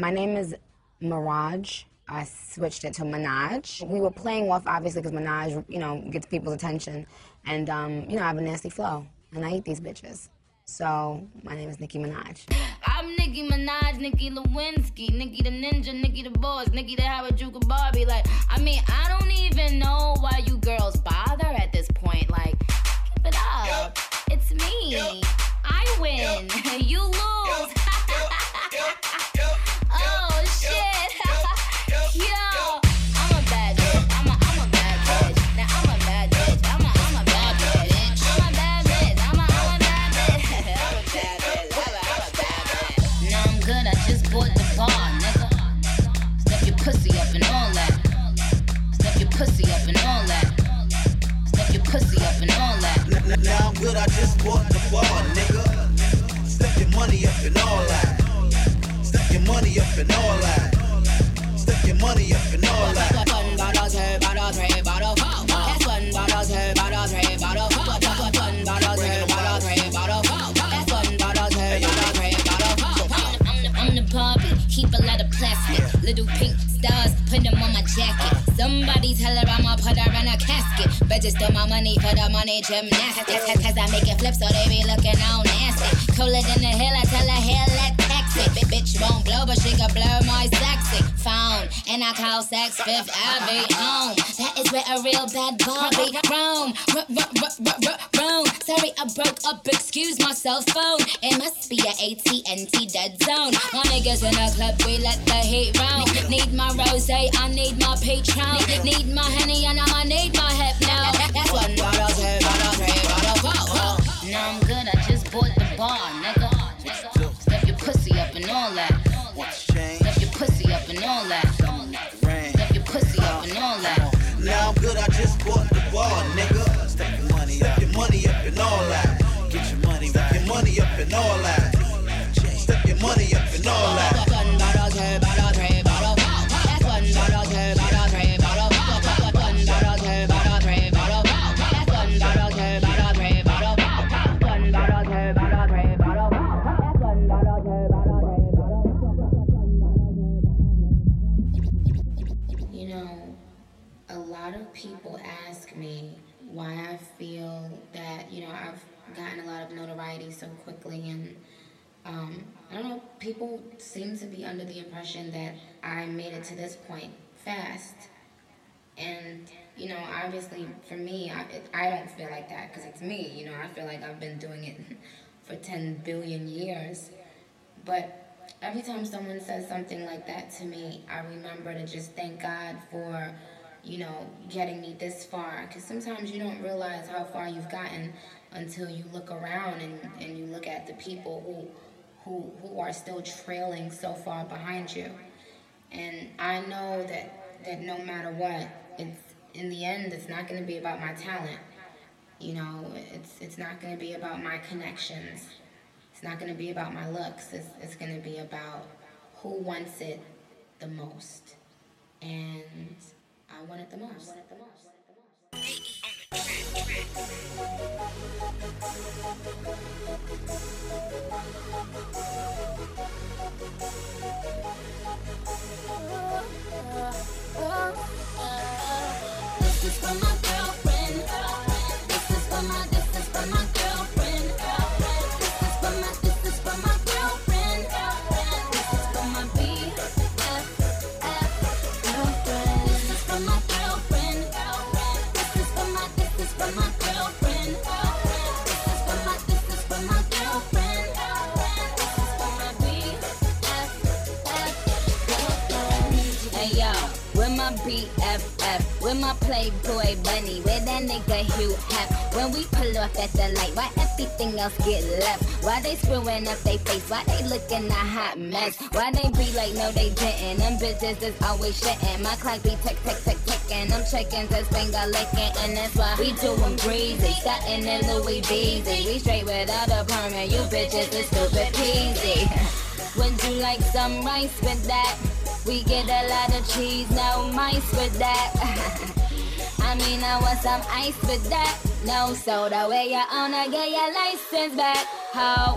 My name is Maraj. I switched it to Minaj. We were playing off, obviously, because Minaj, you know, gets people's attention. And, um, you know, I have a nasty flow. And I eat these bitches. So, my name is Nicki Minaj. I'm Nicki Minaj, Nicki Lewinsky, Nicki the Ninja, Nicki the Boss, Nicki the Harajuku Barbie. Like, I mean, I don't even know why you girls bother at this point. Like, keep it up. It's me. I win. you lose. Your pussy up and all that. N- n- Now I'm good, I just bought the bar, nigga. Step your money up and all that. Step your money up and all that. Step your money up and all that. One bottle, two bottle, three bottle, four. Little pink stars, put them on my jacket. Somebody tell her I'ma put her in a casket. Steal my money for the money gymnastics. Cause, I make it flip so they be looking all nasty. Cooler than the hill, I tell her hair let tax it. Bitch won't blow, but she can blow my sexy phone. And I call Saks Fifth Avenue home. That is where a real bad Barbie roam. Roam. Sorry, I broke up. Excuse my cell phone. It must be a AT&T dead zone. My niggas in the club, we let the heat round. Need my rose, I need my Patron. Need my honey, and I'ma need my hip now. That's one bottle, two bottle, three bottle, four. Now I'm good. I just bought the bar, and all that. Step your pussy up and all that. Step your pussy up uh, and all that. Now I'm good, I just bought the bar, nigga. Notoriety so quickly and um, I don't know, people seem to be under the impression that I made it to this point fast. And, you know, obviously for me, I, it, I don't feel like that because it's me. You know, I feel like I've been doing it for 10 billion years. But every time someone says something like that to me, I remember to just thank God for, you know, getting me this far. Because sometimes you don't realize how far you've gotten until you look around and, and you look at the people who, who, who are still trailing so far behind you. And I know that, that no matter what, it's in the end, it's not going to be about my talent. You know, it's it's not going to be about my connections. It's not going to be about my looks. It's it's going to be about who wants it the most. And I want it the most. Most. This my BFF, with my Playboy bunny, with that nigga Hugh Hef. When we pull off at the light, why everything else get left? Why they screwing up they face? Why they looking a hot mess? Why they be like, no they didn't? Them bitches is always shitting. My clock be tick tick tick ticking. Them chickens is finger licking, and that's why we doing breezy, starting in Louis Beezy. We straight without a permit. You bitches is stupid peasy. Would you like some rice with that? We get a lot of cheese, no mice with that. I mean, I want some ice with that. No soda, where you wanna get your license back. How?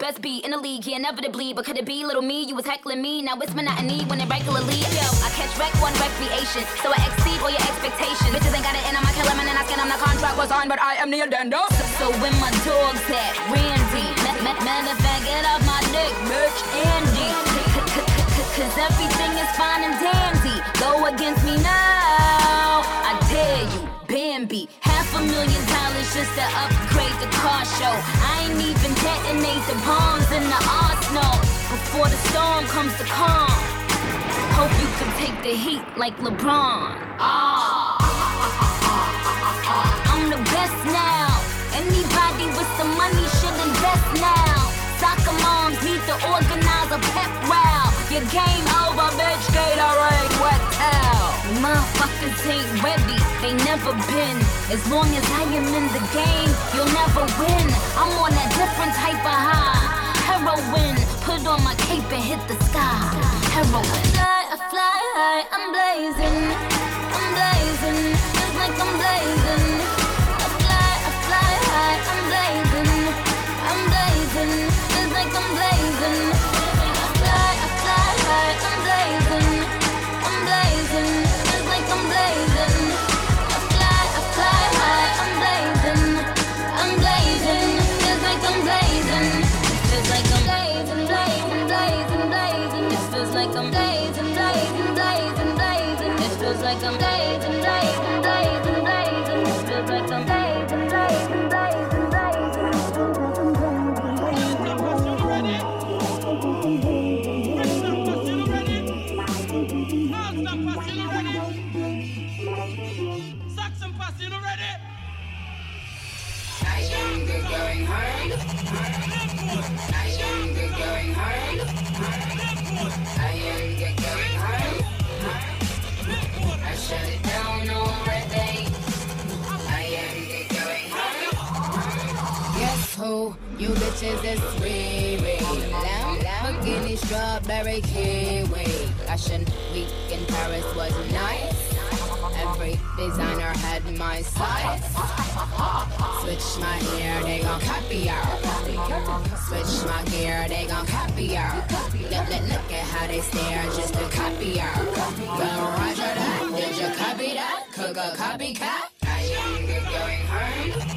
Best beat in the league, yeah, inevitably. But could it be little me? You was heckling me, now it's monotony when it regularly. Yo, I catch wreck one recreation, so I exceed all your expectations. Bitches ain't got it in, I'm killer man, and I scan, I'm the contract was on, but I am the addendum. So, so when my dog's at, Randy, ma- ma- matter of fact, get off my dick, bitch, Andy. Cause everything is fine and dandy. Go against me now. I dare you, Bambi. Half a million dollars just to upgrade the car show. I ain't even detonate the bombs in the arsenal. Before the storm comes to calm. Hope you can take the heat like LeBron. Ah. I'm the best now. Anybody with some money should invest now. Soccer moms need to organize a pep rally. Your game over, bitch. Gatorade, wet towel. Motherfuckers ain't ready. They never been. As long as I am in the game, you'll never win. I'm on a different type of high. Heroin. Put on my cape and hit the sky. Heroin. I fly, I fly high. I'm blazing. I'm blazing. Just like I'm blazing. Bitches is Lamborghini, strawberry, kiwi. Fashion week in Paris was nice. Every designer had my size. Switch my hair, they gon' copy her. Switch my gear, they gon' copy her. Look, look, look at how they stare just to copy her. Well, Roger that, did you copy that? Cook a copycat? I the going hard.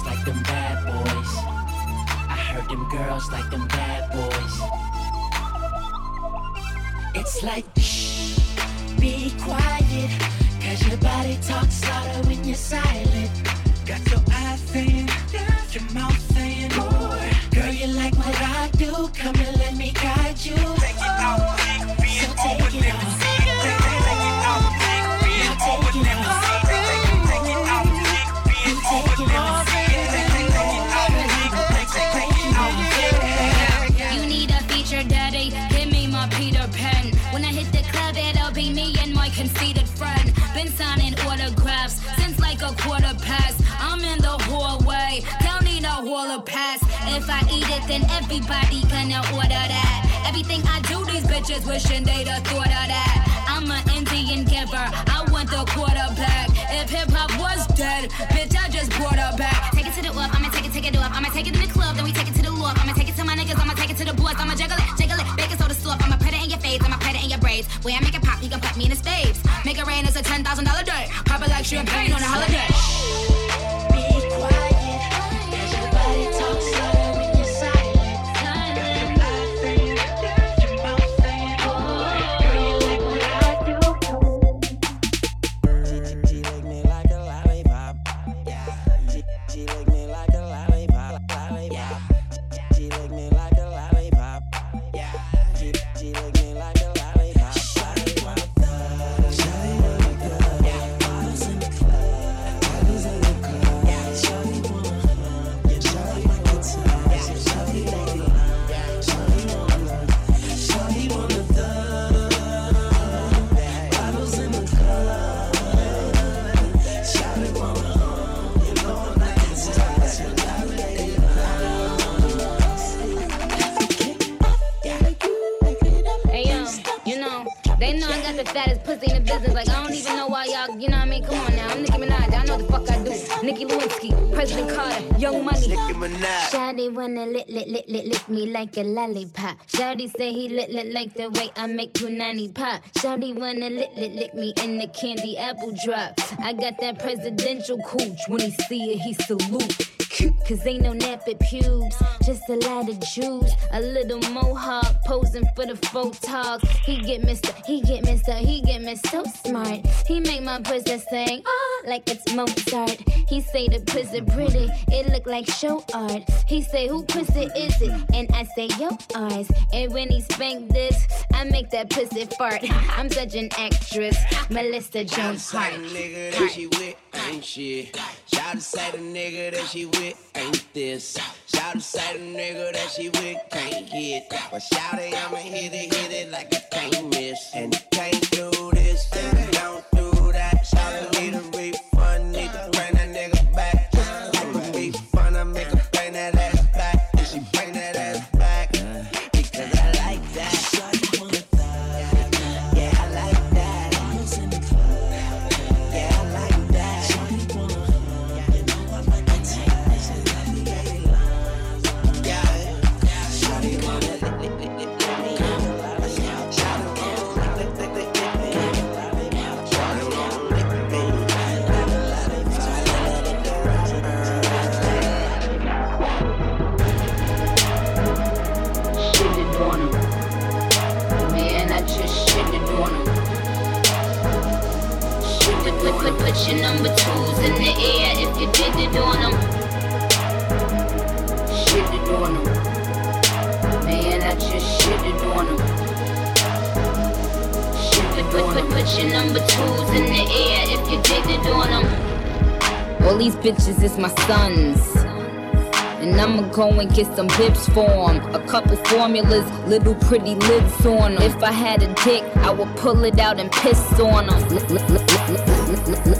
Girls like them bad boys. I heard them girls like them bad boys. It's like shh, be quiet. Cause your body talks louder when you're silent. Got your eyes saying your mouth saying more. Girl, you like what I do. Come and let I eat it, then everybody gonna order that. Everything I do, these bitches wishing they'd have thought of that. I'm an Indian giver, I want the quarterback. If hip hop was dead, bitch, I just brought her back. Take it to the up, I'ma take it, take it up. I'ma take it in the club, then we take it to the loft. I'ma take it to my niggas, I'ma take it to the boys. I'ma juggle it, jiggle it, bake it soda slop. I'ma put it in your face, I'ma put it in your braids. When I make it pop, he can put me in his faves. Make it rain, it's a ten thousand dollar day. Pop it like champagne on a holiday. Wanna lick, lick, lick, lick, lick me like a lollipop. Shawty say he lick, lick like the way I make punani pop. Shawty wanna lick, lick, lick me in the candy apple drop. I got that presidential cooch. When he see it, he salute. Cause ain't no nappy pubes, just a lot of juice. A little mohawk posing for the photos. He get Mr. He get Mr. He get me so smart. He make my pussy sing ah, like it's Mozart. He say the pussy pretty, it look like show art. He say who pussy is it? And I say yo eyes. And when he spank this, I make that pussy fart. I'm such an actress, Melissa Joan Hart. nigga she with ain't shit. Shout to say the nigga that she with ain't this. Shout to say the nigga that she with can't hit. But shout it, I'ma hit it, hit it like I can't miss. And can't do this, and don't do that. Shout to need a the air if you did it on him. Shitted on him. Man, I just shitted on him. Shitted put, put, put your number twos in the air if you did it on him. All these bitches is my sons. And I'ma go and get some bips for 'em. A couple formulas, little pretty lids on 'em. If I had a dick, I would pull it out and piss on 'em.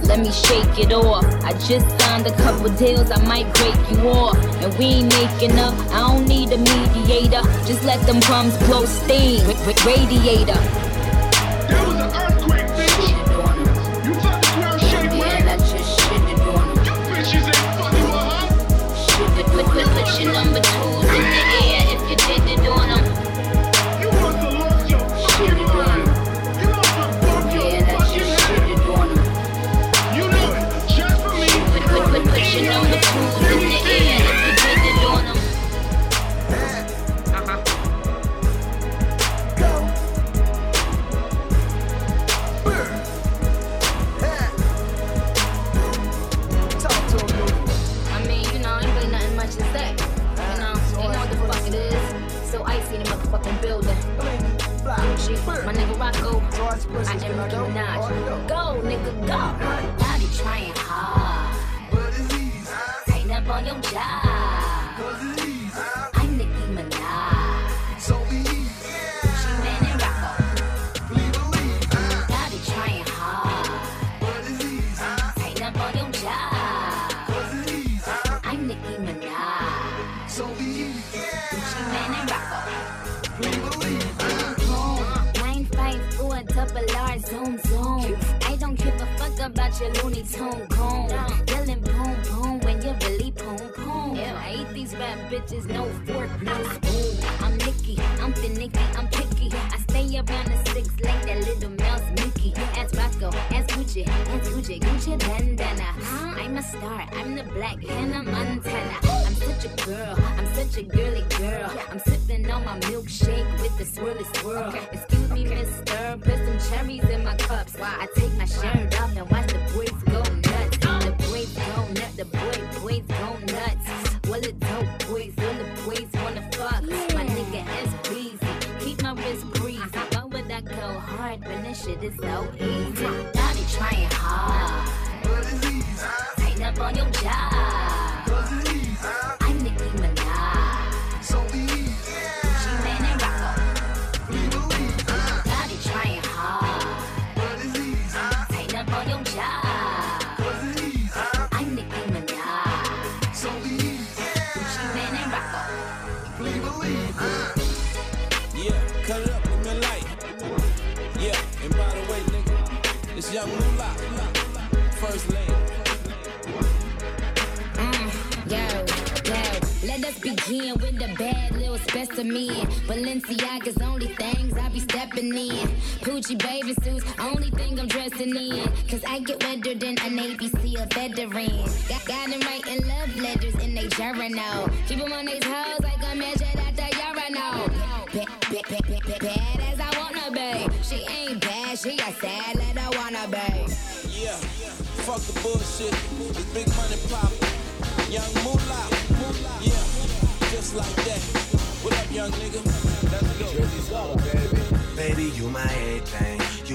Let me shake it off. I just signed a couple deals, I might break you off. And we ain't making up, I don't need a mediator. Just let them bums blow steam. Ra- ra- Radiator. My nigga Rocco. I am Nicki Minaj. Go, nigga, go. Body trying hard. Tighten up on your job. Your Looney Tune coon. Yelling boom boom when you really boom boom. I eat these rap bitches, no fork, no spoon. I'm Nicki, I'm finicky, I'm Gucci, Gucci, Gucci bandana. I'm a star, I'm the black Hannah Montana. I'm such a girl, I'm such a girly girl. I'm sipping on my milkshake with the swirly swirl. Excuse me, mister, put some cherries in my cups. While I take my shirt off and watch the boys go nuts. The boys go nuts, the boy boys go nuts. Shit is so easy? Body trying hard. Tighten up on your job. Little specimen. Balenciaga's only things I be stepping in. Poochie baby suits, only thing I'm dressing in. Cause I get wetter than a Navy SEAL veteran. Got, got them writing love letters in they journal. Keep them on these hoes like a measured at the urinal. Bad, bad, bad, as I wanna be. She ain't bad, she a sad little wanna be. Yeah, fuck the bullshit. It's big money pop. Young moolah. Yeah, just like that. Nigga? Let's go. Baby, you my everything.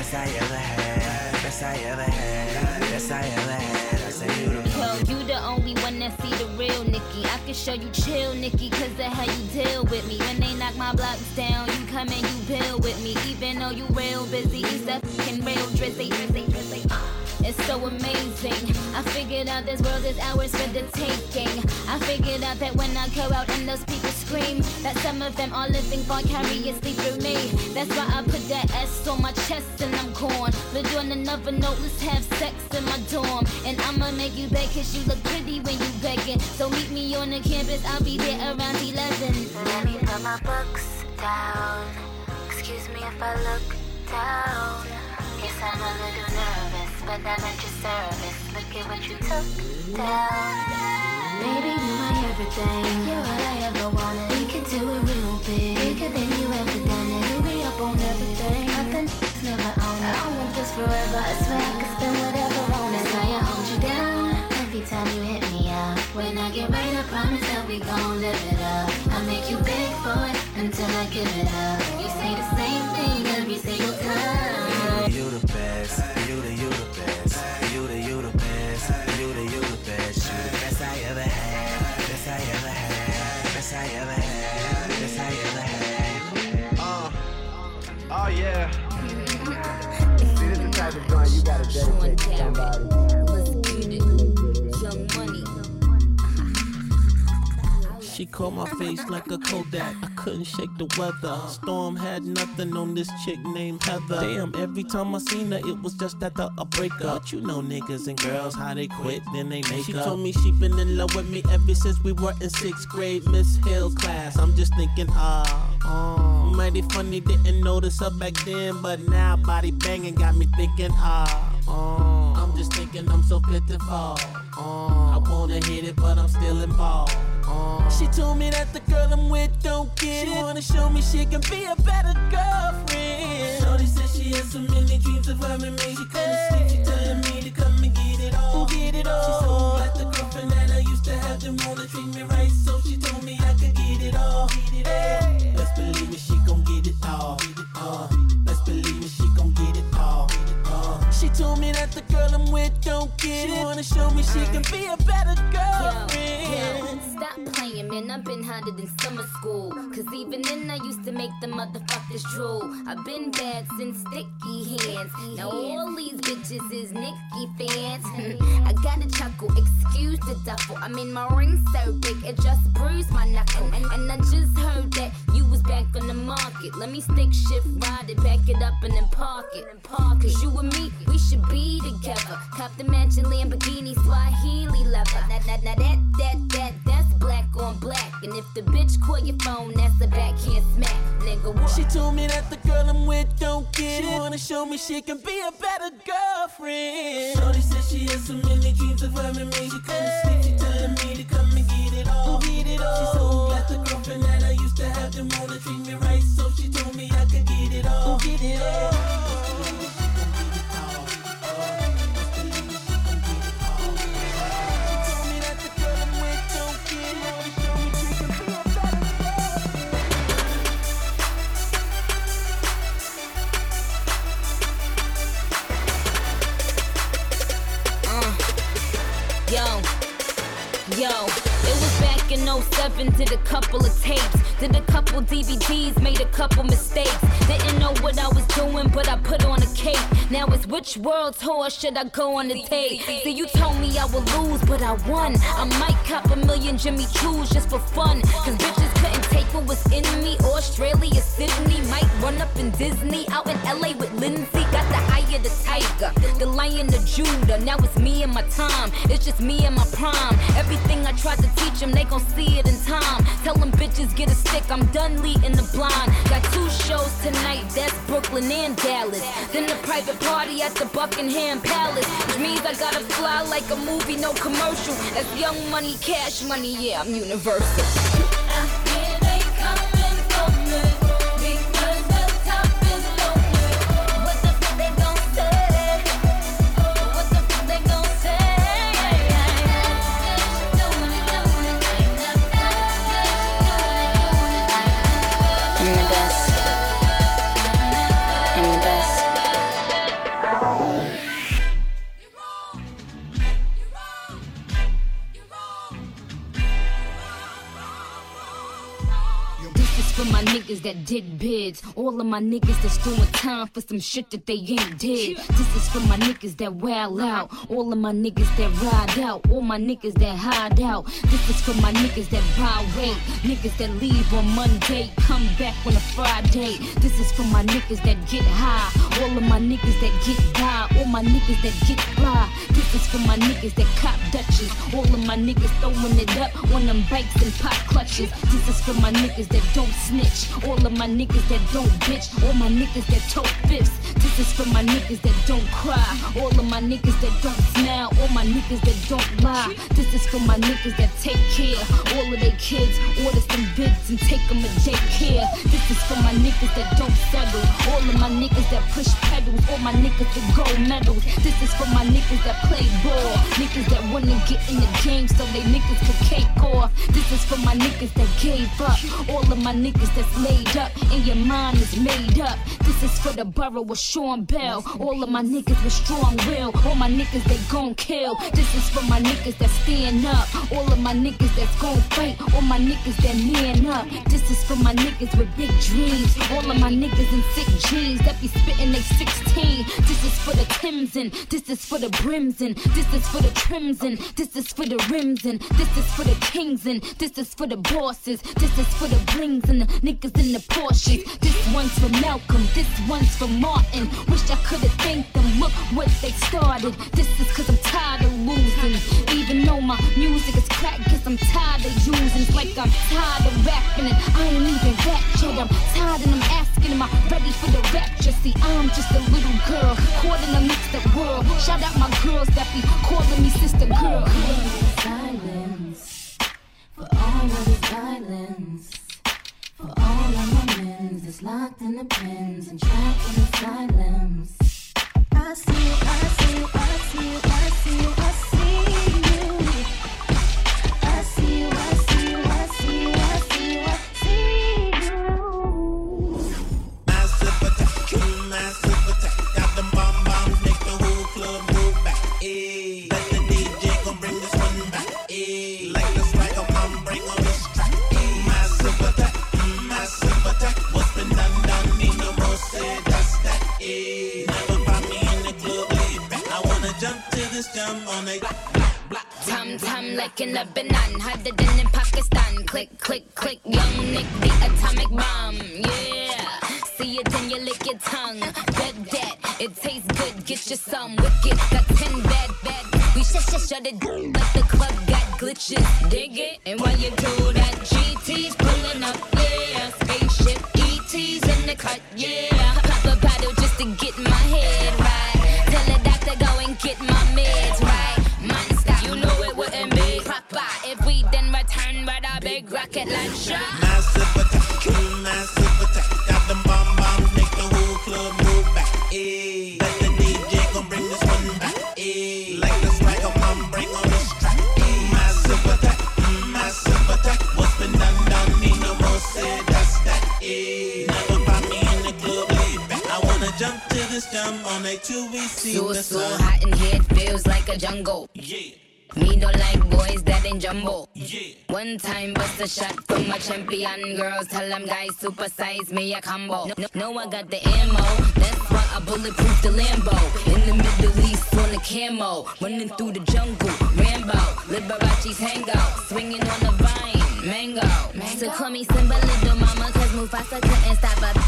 best I ever had, best I ever had, best I ever had. I say you the Yo, you the only one that see the real Nicki. I can show you chill, Nicki, cause of how you deal with me. When they knock my blocks down, you come and you build with me. Even though you real busy, you fucking real drizzy, drizzy. So amazing. I figured out this world is ours for the taking. I figured out that when I go out and those people scream, that some of them are living vicariously through me. That's why I put that S on my chest and I'm gone. But on another note, let's have sex in my dorm. And I'ma make you beg cause you look pretty when you begging. So meet me on the campus, I'll be there around 11. Let me put my books down. Excuse me if I look down. Yes, I'm a little nervous, but I'm at your service. Look at what you took down. Baby, you my everything. You're all I ever wanted. We could do it real big. Bigger than you ever done it. Be up on everything. Nothing never own it. I want this forever. I swear I could spend whatever on it. Now I hold you down every time you hit me up. When I get right, I promise that we gon' live it you gotta dedicate to somebody. Let's get it. Young money. She caught my face like a Kodak. I couldn't shake the weather. Storm had nothing on this chick named Heather. Damn, every time I seen her, it was just after a breakup. But you know niggas and girls, how they quit, then they make she up. She told me she been in love with me ever since we were in sixth grade Miss Hill class. I'm just thinking, ah, oh, mighty funny, didn't notice her back then, but now body banging got me thinking, ah, oh, Uh. I'm just thinking I'm so pitiful. Oh, uh. I wanna hit it, but I'm still involved. Oh. She told me that the girl I'm with don't get she it. She wanna show me she can be a better girlfriend. Shorty said she had so many dreams of having me. She couldn't sleep. She telling me to come and get it all. Get it all. She so like the girlfriend that I used to have. Didn't wanna treat me right, so she told me I could get it all. Get it all. Best believe me, she gon' get it all. She told me that the girl I'm with don't get she it. She wanna show me she mm. can be a better girlfriend. Yo, yo, stop playing, man. I've been hotter than summer school. Cause even then I used to make the motherfuckers drool. I've been bad since sticky hands. Now all these bitches is Nicki fans. I gotta chuckle, excuse the duffel. I mean, my ring's so big, it just bruised my knuckle. And, and I just heard that you was back on the market. Let me stick shift, ride it, back it up, and then park it. Cause you and me, we should be together. Cop the mansion Lamborghini, Swahili leather. Now, now, now that, that, that, that's black on black. And if the bitch call your phone, that's a backhand smack. Nigga, what? She told me that the girl I'm with don't get she it. wanna show me she can be a better girlfriend. Shorty said she has so many dreams of having me. She couldn't sleep. She telling me to come and get it all. Get it all. She so glad the girlfriend that I used to have didn't wanna treat me right, so she told me I could get it all. Get it all. Yo, it was back in 07, did a couple of tapes, did a couple DVDs, made a couple mistakes. Didn't know what I was doing, but I put on a cape. Now it's which world tour should I go on the tape? See, you told me I would lose, but I won. I might cop a million Jimmy Choos just for fun. Cause bitches couldn't was in me. Australia, Sydney, might run up in Disney. Out in LA with Lindsay, got the eye of the tiger, the lion of Judah. Now it's me and my time, it's just me and my prime. Everything I tried to teach them, they gon' see it in time. Tell them bitches get a stick, I'm done leading the blind. Got two shows tonight, that's Brooklyn and Dallas. Then the private party at the Buckingham Palace. Which means I gotta fly like a movie, no commercial. That's young money, cash money, yeah, I'm universal. That did bids. All of my niggas that's doing time for some shit that they ain't did. This is for my niggas that wild out. All of my niggas that ride out. All my niggas that hide out. This is for my niggas that buy weight. Niggas that leave on Monday, come back on a Friday. This is for my niggas that get high. All of my niggas that get by. All my niggas that get fly. This is for my niggas that cop Dutches. All of my niggas throwing it up on them bikes and pop clutches. This is for my niggas that don't snitch. All of my niggas that don't bitch. All my niggas that tote fifths. This is for my niggas that don't cry. All of my niggas that don't smile. All my niggas that don't lie. This is for my niggas that take care. All of their kids order some bids and take them to daycare. This is for my niggas that don't settle. All of my niggas that push pedals. All my niggas that gold medals. This is for my niggas that play ball. Niggas that wanna get in the game so they niggas can cake off. This is for my niggas that gave up. All of my niggas that's laid up and your mind is made up. This is for the borough of Sean Bell. All of my niggas with strong will. All my niggas they gon' kill. This is for my niggas that stand up. All of my niggas that's gon' fight. All my niggas that man up. This is for my niggas with big dreams. All of my niggas in sick jeans that be spitting they 16. This is for the and this is for the brims this is for the trims and this is for the rims and this is for the kings and this is for the bosses. This is for the blings and the niggas in the Porsches. This one's for Malcolm. This one's for Martin. Wish I could've thanked them. Look what they started. This is cause I'm tired of losing. Even though my music is crack, cause I'm tired of using. It's like I'm tired of rapping and I ain't even rap yet. I'm tired and I'm asking, am I ready for the rapture? See, I'm just a little girl caught in a mixed up world. Shout out my girls that be calling me sister girl. For all of the. For all of my locked in the pens and trapped in the silence. I see you, I see you, I see you, Tam like in Lebanon, harder than in Pakistan. Click click click, young Nick the atomic bomb. Yeah, see it then you lick your tongue. Bet that it tastes good, get you some wicked. Got ten bad bad. We shut shut it down, but the club got glitches. Dig it, and while you do jungle. Yeah. Me don't like boys that ain't jumbo. One time bust a shot from my champion girls. Tell them guys supersize me a combo. No, no, I got the ammo. That's why I bulletproof the Lambo. In the Middle East on the camo. Running through the jungle. Rambo. Liberace's hangout. Swinging on the vine. Mango. Mango. So call me Simba Little Mama. Cause Mufasa couldn't stop her.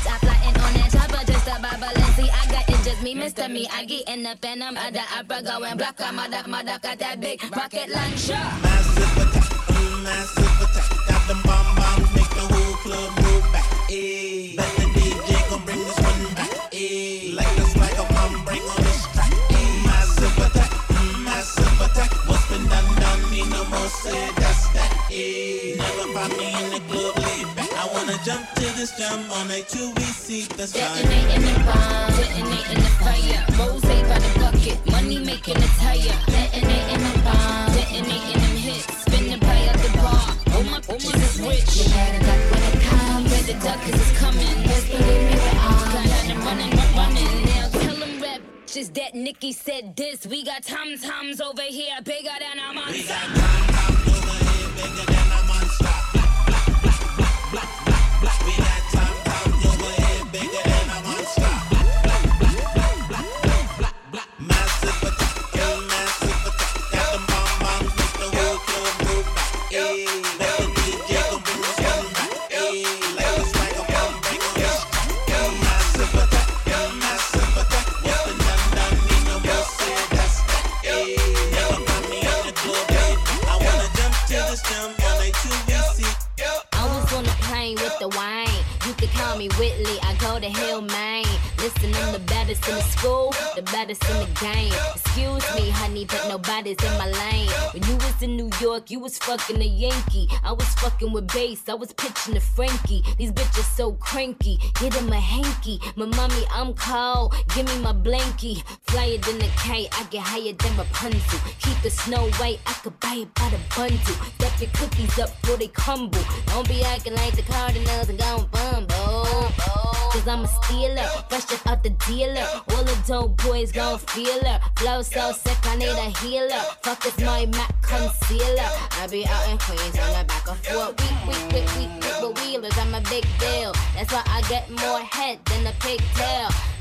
Me, Mr. Me. I get in the phantom of the opera. Going black. I'm a duck, my duck. Got that big rocket launcher. Massive attack, mm, massive attack. Got them bomb bombs, make the whole club move back. Ayy, let the DJ come bring this one back. Ayy, like jump to this jam on a seat, that's right. Detonating the bomb, detonating the fire. Rose by the bucket, money making a tire. Detonating the bomb, detonating them hits. Spin the pie out the bar. Oh my bitches is rich. You better duck when it comes. Better duck 'cause it's coming. Best believe me, we're on. Got them running, run- running. Now tell them rap. Just that Nicki said this. We got tom toms over here, bigger than a monster. I Go to Hill, Maine. Listen, I'm the baddest in the school, the baddest in the game. Excuse me, honey, but nobody's in my lane. When you was in New York, you was fucking a Yankee. I was fucking with bass. I was pitching to Frankie. These bitches so cranky. Get him a hanky. My mommy, I'm cold. Give me my blankie. Flyer than kite. I get higher than Rapunzel. Keep the snow white. I could buy it by the bundle. Step your cookies up before they crumble. Don't be acting like the Cardinals and gon' fumble. Cause I'm a stealer, fresh out the dealer. All the dope boys gon' feel her. Flow so sick, I need a healer. Fuck is my Mac concealer. I be out in Queens on the back of four. Week, week, week, week, week with wheelers. I'm a big deal. That's why I get more head than a pigtail.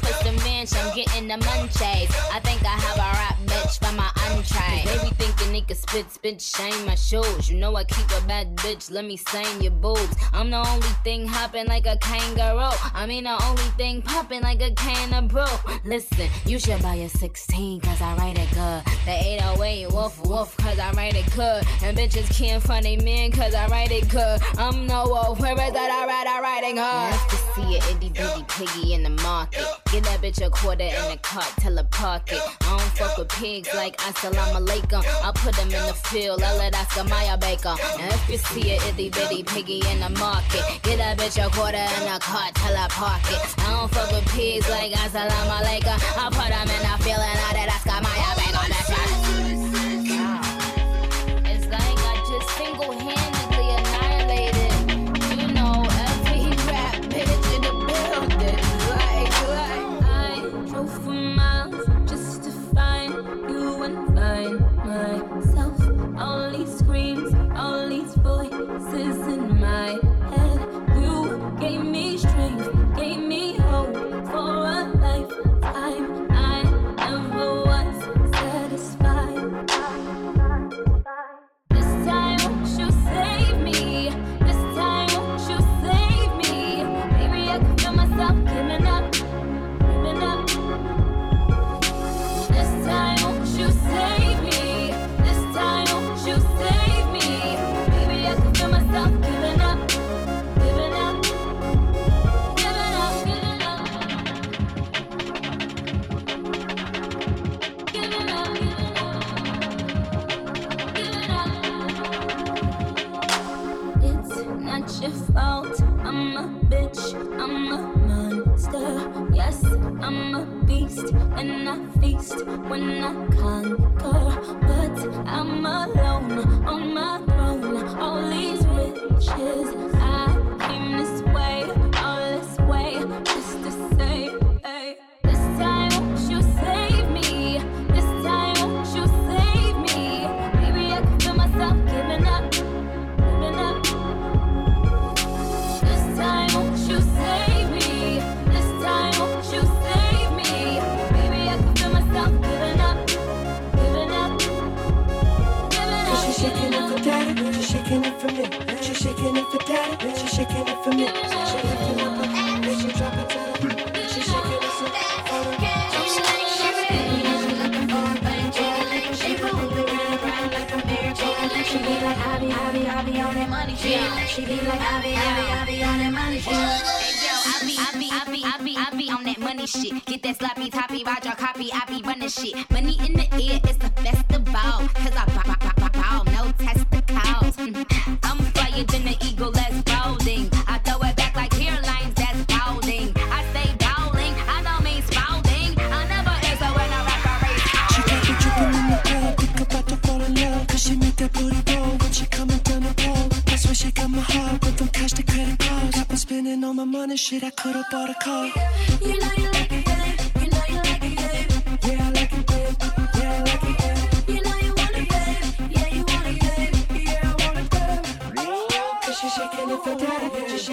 I'm getting the munchies. I think I have a rap bitch for my entree. They be thinking can spit, spit, shame my shoes. You know I keep a bad bitch, let me stain your boobs. I'm the only thing hopping like a kangaroo. I mean the only thing popping like a can of brew. Listen, you should buy a 16 cause I write it good. The 808 woof woof cause I write it good. And bitches can't find a man cause I write it good. I'm no wolf, where is that I write, I write it good. Nice to see an itty bitty piggy in the market. Get that bitch a quarter in the cart, tell her park it. I don't fuck with pigs like assalamu alaikum. I put them in the field, I let Oscar Mayer Baker. Now if you see a itty bitty piggy in the market, get that bitch a quarter in the cart, tell her park it. I don't fuck with pigs like assalamu alaikum. I put them in the field and I let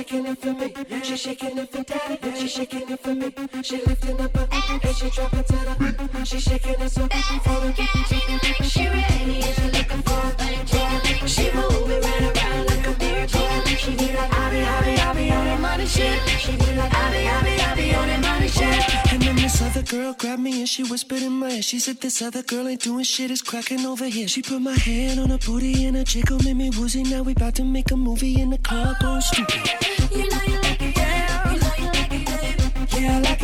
shaking it for me. She's shaking it for daddy, she's shaking it for me. She lifting up her and she drop it to the beat. She's shaking it so for the She ready and she looking for a job. She moving right around She be like, I be, I be, I be on that money shit. She be like, I be, I be, I be on that money shit. And then this other girl grabbed me and she whispered in my ear. She said, This other girl ain't doing shit, it's cracking over here. She put my hand on her booty and her jiggle made me woozy. Now we about to make a movie in the car going stupid. You know you like it, yeah. You know you like it, yeah. Yeah, I like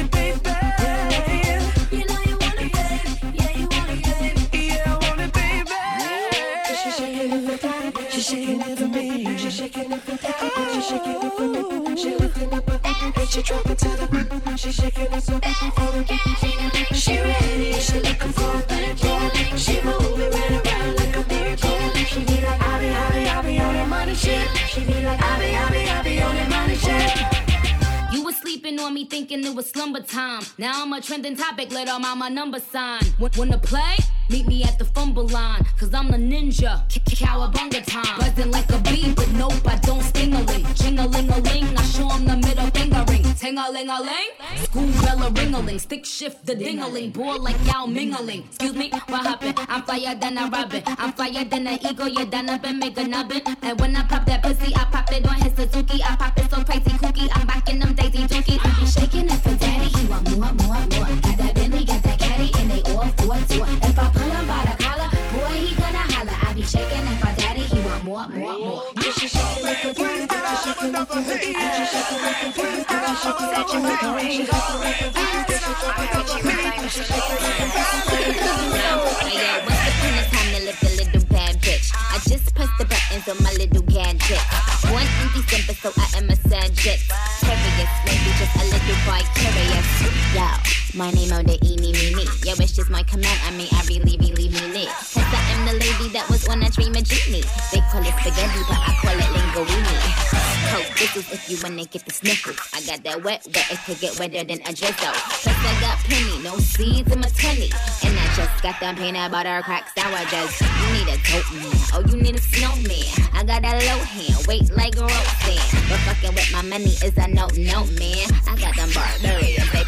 she drop it to the beat. She's shaking it so for the She ready she looking for a job. She moving right around like a miracle. She be like, I be, I be, I be on that money shit. She be like, I be, I be thinking it was slumber time. Now I'm a trending topic, let all my number sign. Wanna play? Meet me at the fumble line, cause I'm the ninja. Cowabunga time. Buzzing like a bee, but nope, I don't sting a ling. Jing a ling a ling, I show 'em the middle finger ring. Ting a ling a ling. School bell a ring a ling. Stick shift the ding a ling. Boy like y'all mingling. Excuse me, what happened? I'm flyer than a robin. I'm flyer than an eagle, you're done up and make a nubbin. And when I pop that pussy, I pop it on his Suzuki. I pop it so crazy kooky. I'm back in them daisy dookie. Shaking it for daddy. He want more, more, more. Got that Bentley, got that caddy, and they all four tour. If I pull him by the collar, boy, he gonna holler. I be shaking it for daddy. He want more, more, more. She's shaking it for daddy, she's shaking it for me. She's shaking it for daddy, she's shaking it for me. She's shaking it for daddy, she's shaking it for me. She's shaking it for daddy. Hey, yo, once upon a time, I lived a little bad bitch. I just press the buttons on my little gadget. Born in December, so I am a subject. Curious, maybe just a little vicarious. Yo, my name on the eeny meeny. Yo, it's just my command. I mean, I really, really mean it. Cause I am the lady that was on a dream of genie. They call it spaghetti, but I call it linguine. Coke, this is if you wanna get the sniffles. I got that wet, wet, it could get wetter than a drizzle. Plus I got plenty, no seeds in my tummy. And I just got them peanut butter crack sour just. You need a dope man, oh you need a snowman. I got that low hand, weight like Roseanne. But fucking with my money is a no, no man. I got them barbarians, they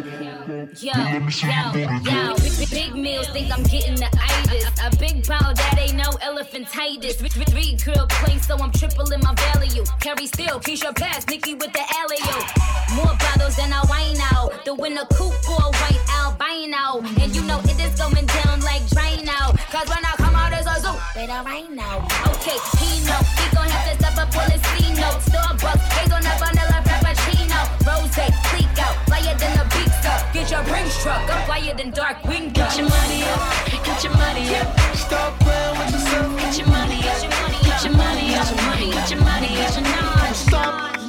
Yo, yo, yo. Big, big meals think I'm getting the itis. A big bow that ain't no elephantitis. Three, three, girl planes, so I'm tripling my value. Carry still, Keisha pass, Nicki with the alley More bottles than I wine out. The winner coupe for a white albino. And you know it is going down like Drano. Cause when I come out, it's a zoo. Better right now. Okay, he know. He gon' have to step up on his C note. Starbucks, based on that vanilla. Rose, leak out, flyer than the beat up. Get your rings truck, I'm flyer than dark wing Get your money up, get your money up. Stop playing with yourself. Get your money up, Get your money up, get your money up. get your money. up. Stop.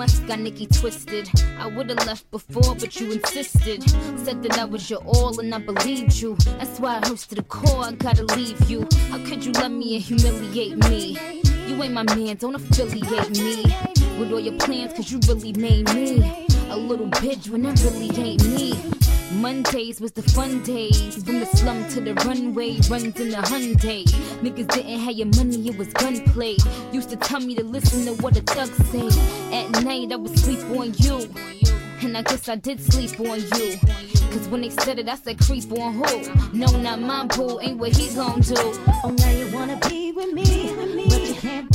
Must got Nicki twisted. I would've left before, but you insisted. Said that I was your all, and I believed you. That's why I hurts to the core. I gotta leave you. How could you love me and humiliate me? You ain't my man, don't affiliate me with all your plans, cause you really made me a little bitch when it really ain't me. Mondays was the fun days. From the slum to the runway, runs in the Hyundai. Niggas didn't have your money, it was gunplay. Used to tell me to listen to what a thug say. At night, I would sleep on you. And I guess I did sleep on you. Cause when they said it, I said creep on who? No, not my boo, ain't what he gon' do. Oh, now you wanna be with me, but you can't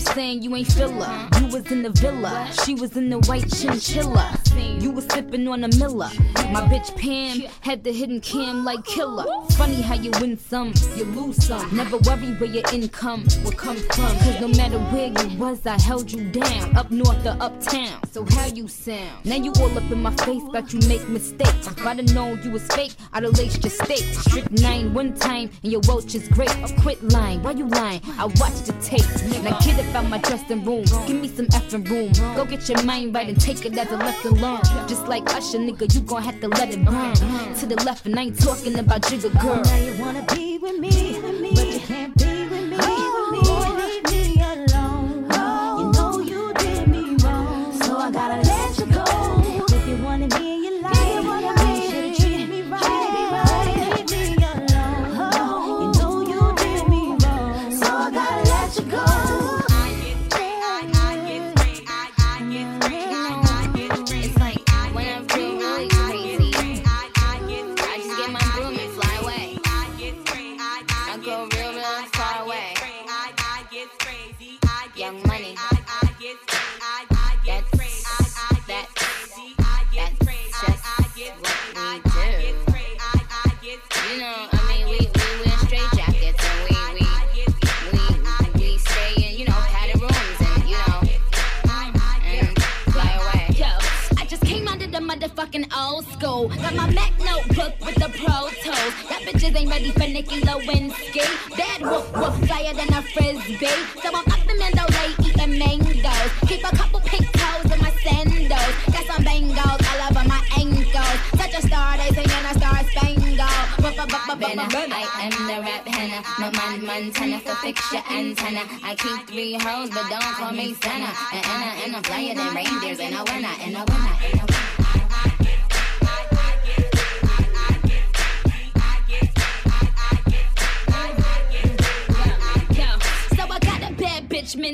saying you ain't feel her? You was in the villa, she was in the white chinchilla. You was sipping on a Miller. My bitch Pam had the hidden cam like killer. Funny how you win some, you lose some. Never worry where your income will come from. Cause no matter where you was, I held you down. Up north or uptown. So how you sound? Now you all up in my face, but you make mistakes. If I'd have known you was fake, I'd have laced your steak. Strict nine one time, and your welch is great. Or quit lying. Why you lying? I watched the tape. Now get up out my dressing room. Give me some effing room. Go get your mind right and take it as a lesson learned. Just like Usher, nigga, you gon' have to let it burn. To the left, and I ain't talking about Jigga girl. Now you wanna be with me, but you can't be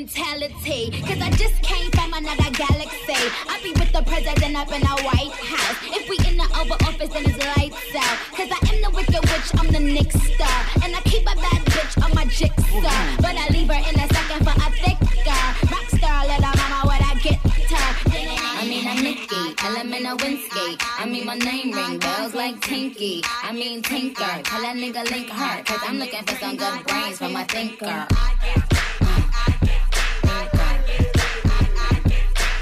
mentality. Cause I just came from another galaxy. I be with the president up in the White House. If we in the Oval Office, then it's lights out. Cause I am the wicked witch, I'm the Nick star. And I keep a bad bitch on my jigsaw. But I leave her in a second for a thicker. Rock star, little mama with a guitar. I mean, I'm Nicki, of Winsky. I mean, my name ring bells like Tinky. I mean, Tinker. Tell that nigga link her. Cause I'm looking for some good brains from a thinker.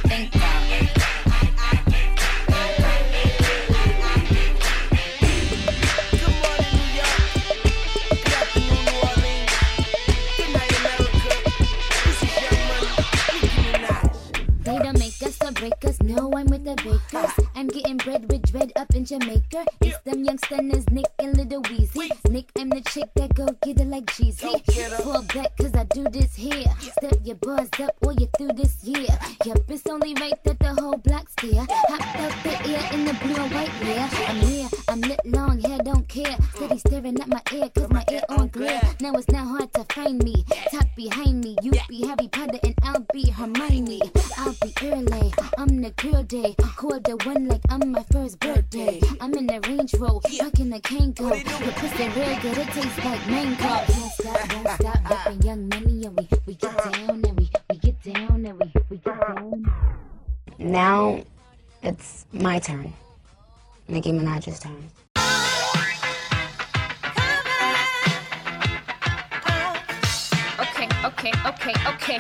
They don't make us or break us. No, I'm with the. I'm getting bread with dread up in Jamaica. It's them young stunners, Nick and Little Weezy. Nick, I'm the chick that go get it like Jeezy. Fall back, cause I do this here. Step your bars up or you through this year. Yup, it's only right that the whole block stare. Hopped out the air in the blue and white, yeah. I'm here, I'm lit, long hair, don't care. Steady staring at my ear, cause my ear on glare. Now it's not hard to find me. Top behind me, you be Harry Potter and I'll be Hermione. I'll be early, I'm the girl day. Call the one like I'm my first birthday. I'm in the Range Rover, rocking the Kangol. Your pussy real good, it tastes like mango. Can't stop, won't stop, rapping young money and we, we get down and we, we get down and we, we get down. Now it's my turn. Nicki Minaj's turn. Okay, okay, okay, okay.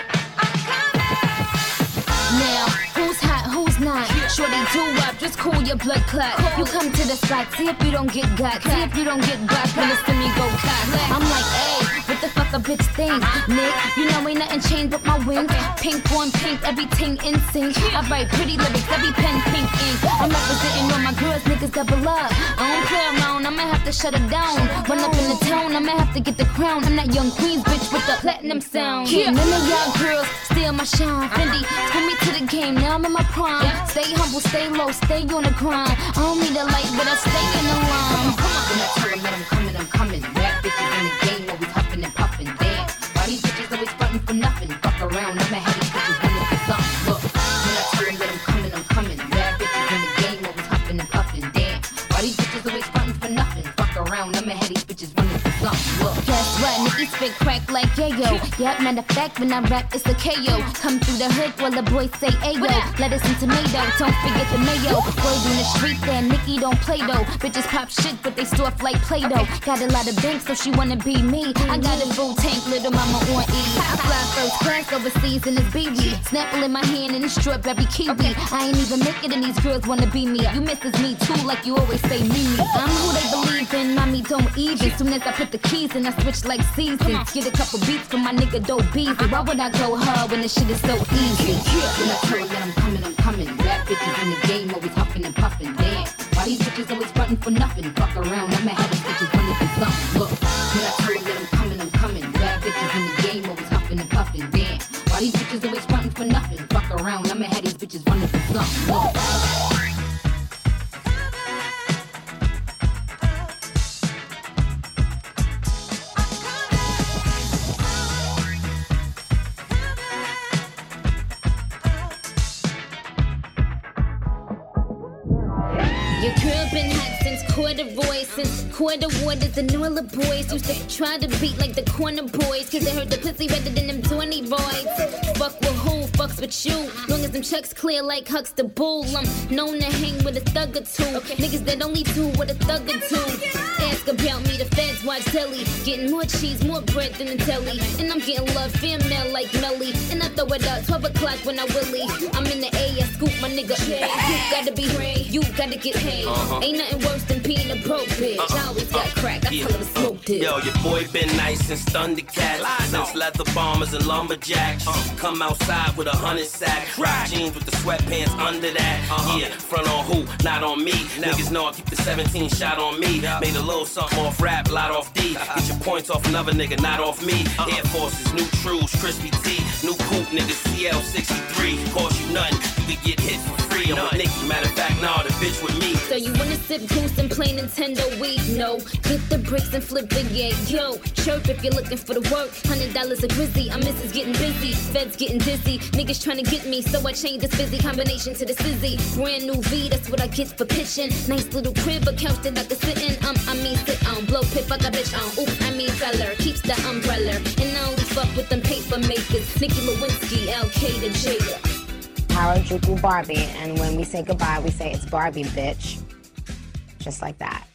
Now, who's hot, who's not? Shorty, do up, just cool your blood clot. You come to the spot, see if you don't get got. See if you don't get got, when it's to me go cock. I'm like, hey, the fuck a bitch think? Nick, you know ain't nothing changed but my wings. Pink on pink, everything in sync. I write pretty lyrics, every pen pink ink. I'm representing all my girls, niggas double up. I don't play around, I'ma have to shut it down. Run up in the town, I'ma have to get the crown. I'm that young queen's bitch with the platinum sound. Yeah, none of y'all girls steal my shine. Uh-huh. Fendi, put me to the game, now I'm in my prime. Stay humble, stay low, stay on the grind. I don't need a light, but I stay in the line. When I tell them that I'm coming, I'm coming. Rap bitches in the game, oh, huffing and puffing. Around, I'ma have these bitches running for something. Look. Guess what? Nicki spit crack like yayo. Yep, matter of fact, when I rap, it's a KO. Come through the hood while the boys say ayo. Lettuce and tomato, don't forget the mayo. Word in the street there, Nicki don't play though. Bitches pop shit, but they stuff like Play-Doh. Got a lot of banks, so she wanna be me. I got a full tank, little mama on E. I fly first class overseas in this BB. Snapple in my hand and it's strawberry kiwi. I ain't even make it and these girls wanna be me. You misses me too, like you always say me. I'm who they believe in, mommy don't even. Soon as I put the keys in, I switch like seasons. Get a couple beats from my nigga Dope Beezy. Why would I go hard when this shit is so easy? When I tell them that I'm coming, I'm coming. Rap bitches in the game, always huffing and puffing. Damn, why these bitches always frontin' for nothing? Fuck around, I'ma have these bitches running for something. Look, when I tell them that I'm coming, I'm coming. Rap bitches in the game, always huffing and puffing. Damn, why these bitches always frontin' for nothing? Fuck around, I'ma have these bitches running for something. Look. Hot since quarter waters and all the boys used to try to beat like the corner boys, cause they heard the pussy better than them 20 boys. Fuck with who, fucks with you. Long as them checks clear like Huxtable, I'm known to hang with a thug or two. Niggas that only do what a thug or two. Ask about me, the feds watch telly. Getting more cheese, more bread than the telly. And I'm getting love, female like Melly. And I throw it up 12 o'clock when I willy. I'm in the A, I scoop my nigga. You gotta be you gotta get paid. Uh-huh. Ain't nothing worse than being a broke bitch. Uh-uh. I always got crack, I tell him to smoke this. Yo, your boy been nice since Thundercats, since leather bombers and lumberjacks. Uh. Come outside with a hundred sack, rock jeans with the sweatpants under that. Uh-huh. Yeah, front on who, not on me. Niggas know I keep the 17 shot on me. Made a little something off rap, lot off D. Uh-huh. Get your points off another nigga, not off me. Uh-huh. Air Forces, new trues, crispy T, new coupe niggas, CL63. Cost you nothing, you could get hit for free. I'm with Nicki, matter of fact, nah, the bitch with me. So you wanna sip goose and play Nintendo Wii? No, get the bricks and flip the yeah. Yo, chirp if you're looking for the work. Hundred dollars a grizzly. I'm Mrs. Getting busy, feds getting dizzy. Niggas trying to get me, so I changed this busy combination to the sizzy. Brand new V, that's what I get for pitching. Nice little crib, a couch that I can sit in. Um, I mean sit on, blow pit, fuck a bitch on. Oop, I mean feller, keeps the umbrella. And I only fuck with them paper makers. Nicki Lewinsky, LK to Jada. Harajuku Barbie, and when we say goodbye, we say it's Barbie, bitch. Just like that.